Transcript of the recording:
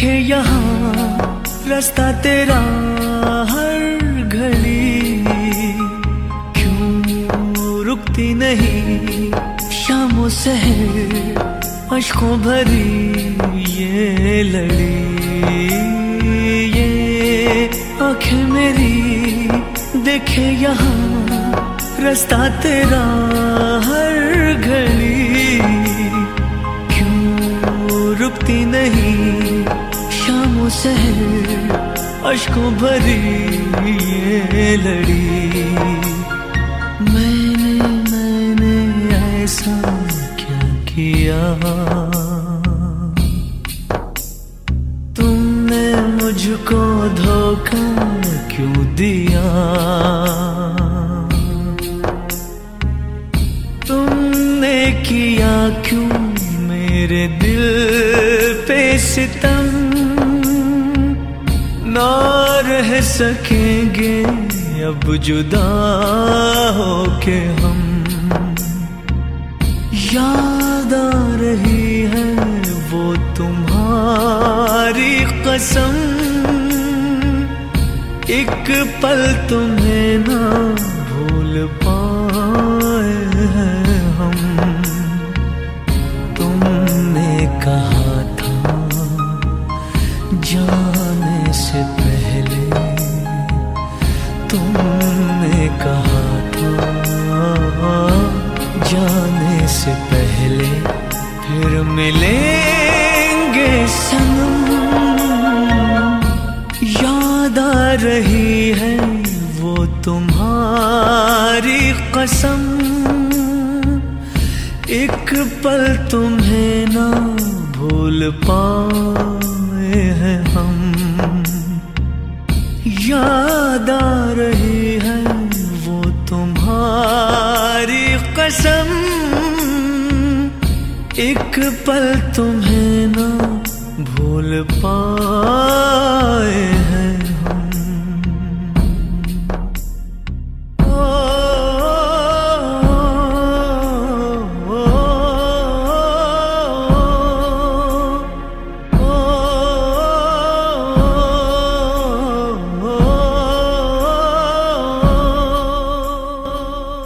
देखे यहाँ रास्ता तेरा हर घड़ी क्यों रुकती नहीं शामों से अशकों भरी ये लड़ी? ये आँखें मेरी देखे यहाँ रास्ता तेरा हर घड़ी क्यों रुकती नहीं से अशकों भरी ये लड़ी। मैंने मैंने ऐसा क्या किया? तुमने मुझको धोखा क्यों दिया? तुमने किया क्यों मेरे दिल पे सितम? ना रह सकेंगे, अब जुदा हो के हम। याद आ रही है वो तुम्हारी कसम। एक पल तुम्हें ना भूल पाए हैं हम। तुमने कहा था, जाने से पहले तुमने कहा था, जाने से पहले फिर मिलेंगे सनम। याद आ रही है वो तुम्हारी कसम। एक पल तुम्हें ना भूल पाए आ रही है वो तुम्हारी कसम। एक पल तुम्हें ना भूल पाए हैं।